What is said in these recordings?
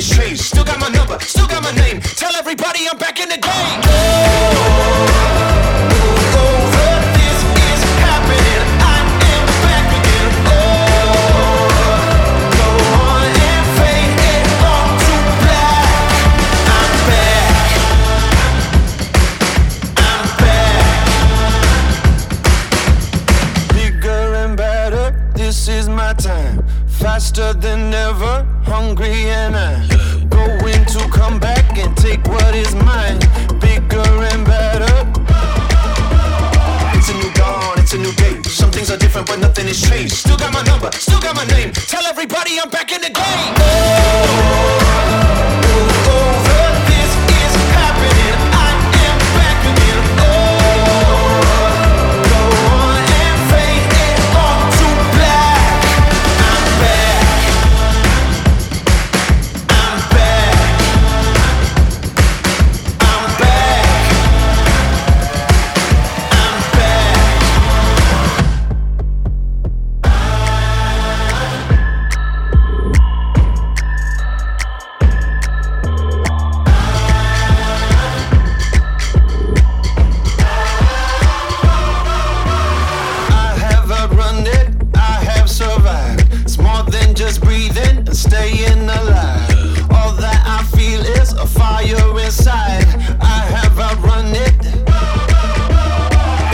changed. Still got my number, still got my name. Tell everybody I'm back in the game. Over this is happening. I am back again. Oh, go on and it all to black. I'm back. I'm back. Bigger and better, this is my time. Faster than ever, hungry and come what is mine. Bigger and better. It's a new dawn, it's a new day. Some things are different, but nothing changed. Still got my number, still got my name. Tell everybody I'm back in the game. Over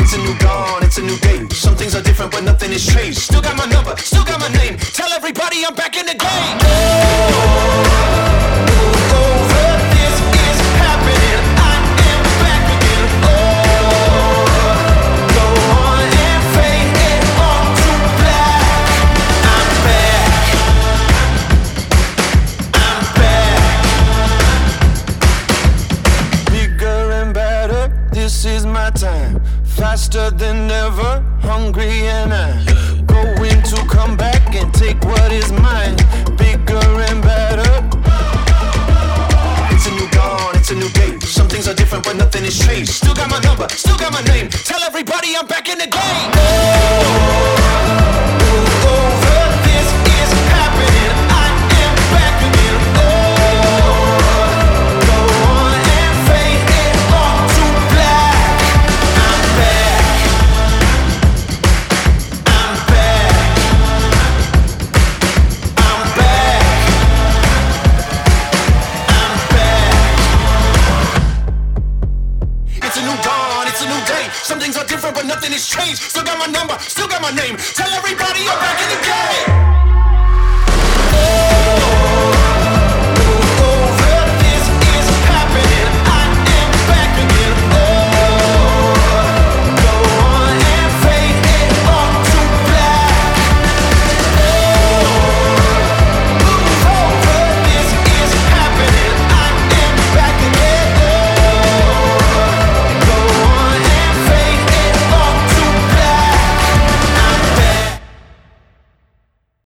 It's a new dawn, it's a new day. Some things are different, but nothing has changed. Still got my number, still got my name. Tell everybody I'm back in the game. Faster than ever, hungry and I'm going to come back and take what is mine. Bigger and better. It's a new dawn, it's a new day. Some things are different, but nothing has changed. Still got my number, still got my name. Tell everybody I'm back in the game. It's a new day. Some things are different, but nothing has changed. Still got my number, still got my name. Tell everybody I'm back in the game.